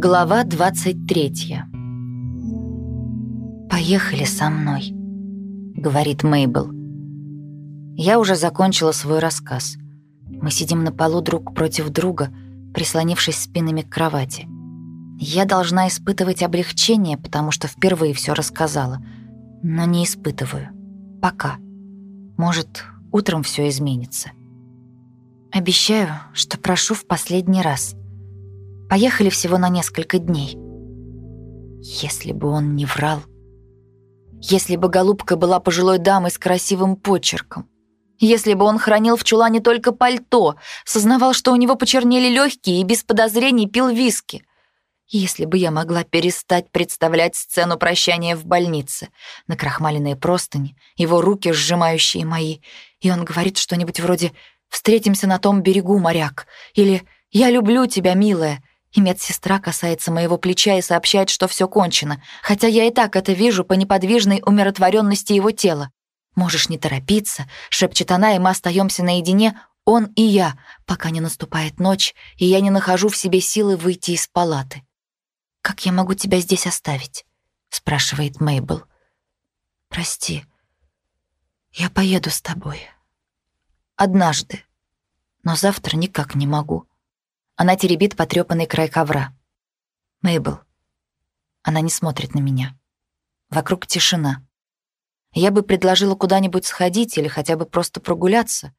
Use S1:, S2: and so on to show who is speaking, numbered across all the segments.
S1: Глава 23 «Поехали со мной», — говорит Мейбл. Я уже закончила свой рассказ. Мы сидим на полу друг против друга, прислонившись спинами к кровати. Я должна испытывать облегчение, потому что впервые все рассказала, но не испытываю. Пока. Может, утром все изменится. Обещаю, что прошу в последний раз. Поехали всего на несколько дней. Если бы он не врал. Если бы голубка была пожилой дамой с красивым почерком. Если бы он хранил в чулане только пальто, сознавал, что у него почернели легкие и без подозрений пил виски. Если бы я могла перестать представлять сцену прощания в больнице, накрахмаленные простыни, его руки, сжимающие мои, и он говорит что-нибудь вроде «Встретимся на том берегу, моряк» или «Я люблю тебя, милая», и медсестра касается моего плеча и сообщает, что все кончено, хотя я и так это вижу по неподвижной умиротворенности его тела. «Можешь не торопиться», — шепчет она, и мы остаемся наедине, он и я, пока не наступает ночь, и я не нахожу в себе силы выйти из палаты. «Как я могу тебя здесь оставить?» — спрашивает Мейбл. «Прости, я поеду с тобой. Однажды, но завтра никак не могу». Она теребит потрёпанный край ковра. Мейбл. Она не смотрит на меня. Вокруг тишина. Я бы предложила куда-нибудь сходить или хотя бы просто прогуляться.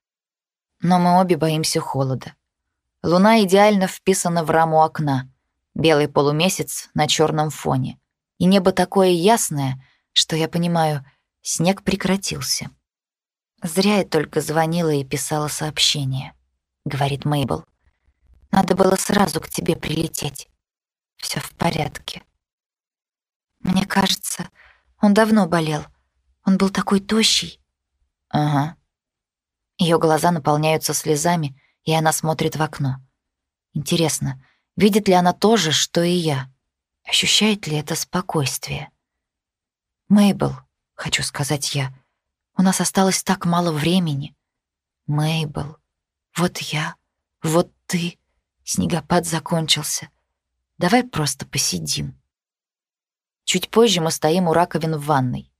S1: Но мы обе боимся холода. Луна идеально вписана в раму окна. Белый полумесяц на черном фоне. И небо такое ясное, что я понимаю, снег прекратился. «Зря я только звонила и писала сообщение», — говорит Мейбл. Надо было сразу к тебе прилететь. Все в порядке. Мне кажется, он давно болел. Он был такой тощий. Ага. Ее глаза наполняются слезами, и она смотрит в окно. Интересно, видит ли она то же, что и я? Ощущает ли это спокойствие? Мейбл, хочу сказать я, у нас осталось так мало времени. Мейбл, вот я, вот ты. Снегопад закончился. Давай просто посидим. Чуть позже мы стоим у раковин в ванной.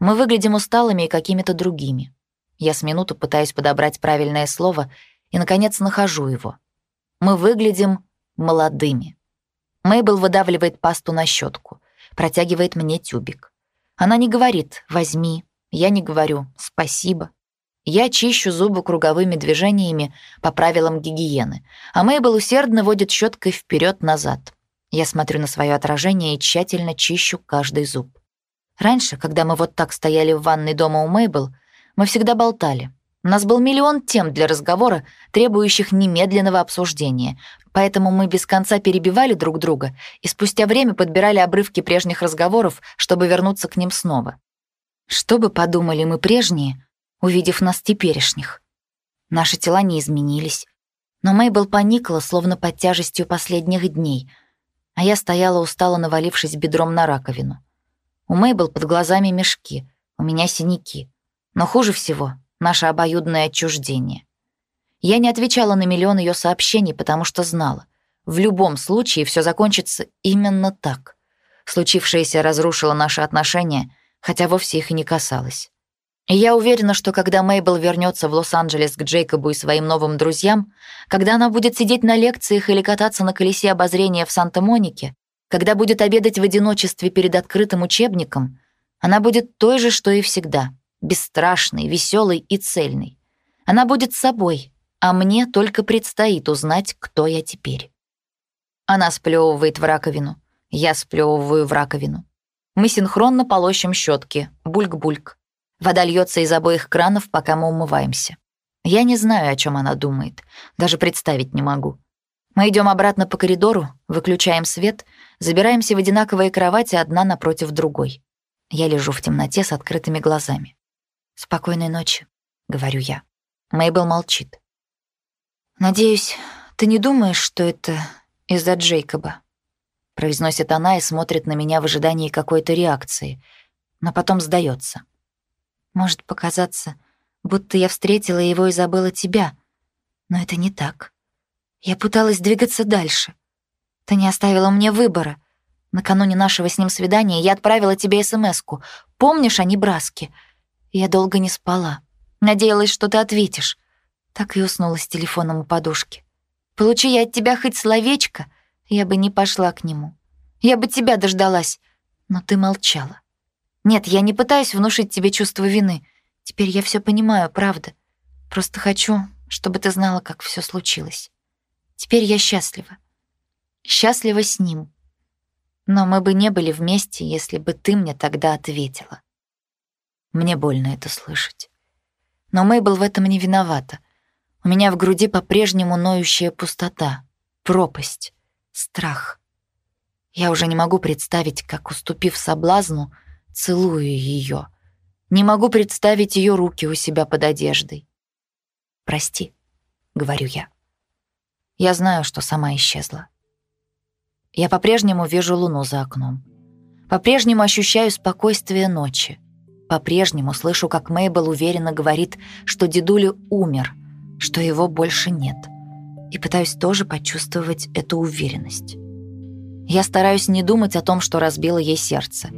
S1: Мы выглядим усталыми и какими-то другими. Я с минуту пытаюсь подобрать правильное слово и, наконец, нахожу его. Мы выглядим молодыми. Мейбл выдавливает пасту на щетку, протягивает мне тюбик. Она не говорит «возьми», я не говорю «спасибо». Я чищу зубы круговыми движениями по правилам гигиены, а Мейбл усердно водит щеткой вперед назад Я смотрю на свое отражение и тщательно чищу каждый зуб. Раньше, когда мы вот так стояли в ванной дома у Мейбл, мы всегда болтали. У нас был миллион тем для разговора, требующих немедленного обсуждения, поэтому мы без конца перебивали друг друга и спустя время подбирали обрывки прежних разговоров, чтобы вернуться к ним снова. Что бы подумали мы прежние, увидев нас теперешних. Наши тела не изменились, но Мейбл поникла, словно под тяжестью последних дней, а я стояла устало, навалившись бедром на раковину. У Мейбл под глазами мешки, у меня синяки. Но хуже всего — наше обоюдное отчуждение. Я не отвечала на миллион ее сообщений, потому что знала. В любом случае все закончится именно так. Случившееся разрушило наши отношения, хотя вовсе их и не касалось. Я уверена, что когда Мейбл вернется в Лос-Анджелес к Джейкобу и своим новым друзьям, когда она будет сидеть на лекциях или кататься на колесе обозрения в Санта-Монике, когда будет обедать в одиночестве перед открытым учебником, она будет той же, что и всегда, бесстрашной, веселой и цельной. Она будет собой, а мне только предстоит узнать, кто я теперь. Она сплевывает в раковину, я сплевываю в раковину. Мы синхронно полощем щетки, бульк-бульк. Вода льется из обоих кранов, пока мы умываемся. Я не знаю, о чем она думает, даже представить не могу. Мы идем обратно по коридору, выключаем свет, забираемся в одинаковые кровати одна напротив другой. Я лежу в темноте с открытыми глазами. «Спокойной ночи», — говорю я. Мейбл молчит. «Надеюсь, ты не думаешь, что это из-за Джейкоба?» Произносит она и смотрит на меня в ожидании какой-то реакции, но потом сдается. Может показаться, будто я встретила его и забыла тебя. Но это не так. Я пыталась двигаться дальше. Ты не оставила мне выбора. Накануне нашего с ним свидания я отправила тебе СМСку. Помнишь о Небраске? Я долго не спала. Надеялась, что ты ответишь. Так и уснула с телефоном у подушки. Получи я от тебя хоть словечко, я бы не пошла к нему. Я бы тебя дождалась, но ты молчала. Нет, я не пытаюсь внушить тебе чувство вины. Теперь я все понимаю, правда. Просто хочу, чтобы ты знала, как все случилось. Теперь я счастлива. Счастлива с ним. Но мы бы не были вместе, если бы ты мне тогда ответила. Мне больно это слышать. Но Мейбл в этом не виновата. У меня в груди по-прежнему ноющая пустота, пропасть, страх. Я уже не могу представить, как, уступив соблазну, целую ее. Не могу представить ее руки у себя под одеждой. «Прости», — говорю я. Я знаю, что сама исчезла. Я по-прежнему вижу луну за окном. По-прежнему ощущаю спокойствие ночи. По-прежнему слышу, как Мейбл уверенно говорит, что дедуля умер, что его больше нет. И пытаюсь тоже почувствовать эту уверенность. Я стараюсь не думать о том, что разбило ей сердце.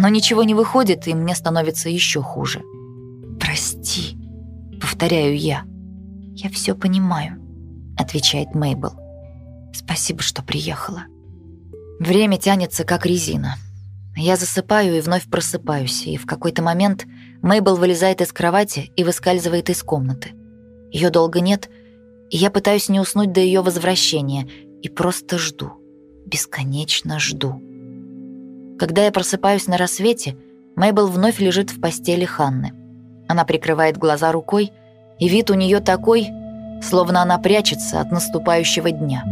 S1: Но ничего не выходит, и мне становится еще хуже. «Прости», — повторяю я. «Я все понимаю», — отвечает Мейбл. «Спасибо, что приехала». Время тянется, как резина. Я засыпаю и вновь просыпаюсь, и в какой-то момент Мейбл вылезает из кровати и выскальзывает из комнаты. Ее долго нет, и я пытаюсь не уснуть до ее возвращения и просто жду бесконечно жду. Когда я просыпаюсь на рассвете, Мейбл вновь лежит в постели Ханны. Она прикрывает глаза рукой, и вид у нее такой, словно она прячется от наступающего дня.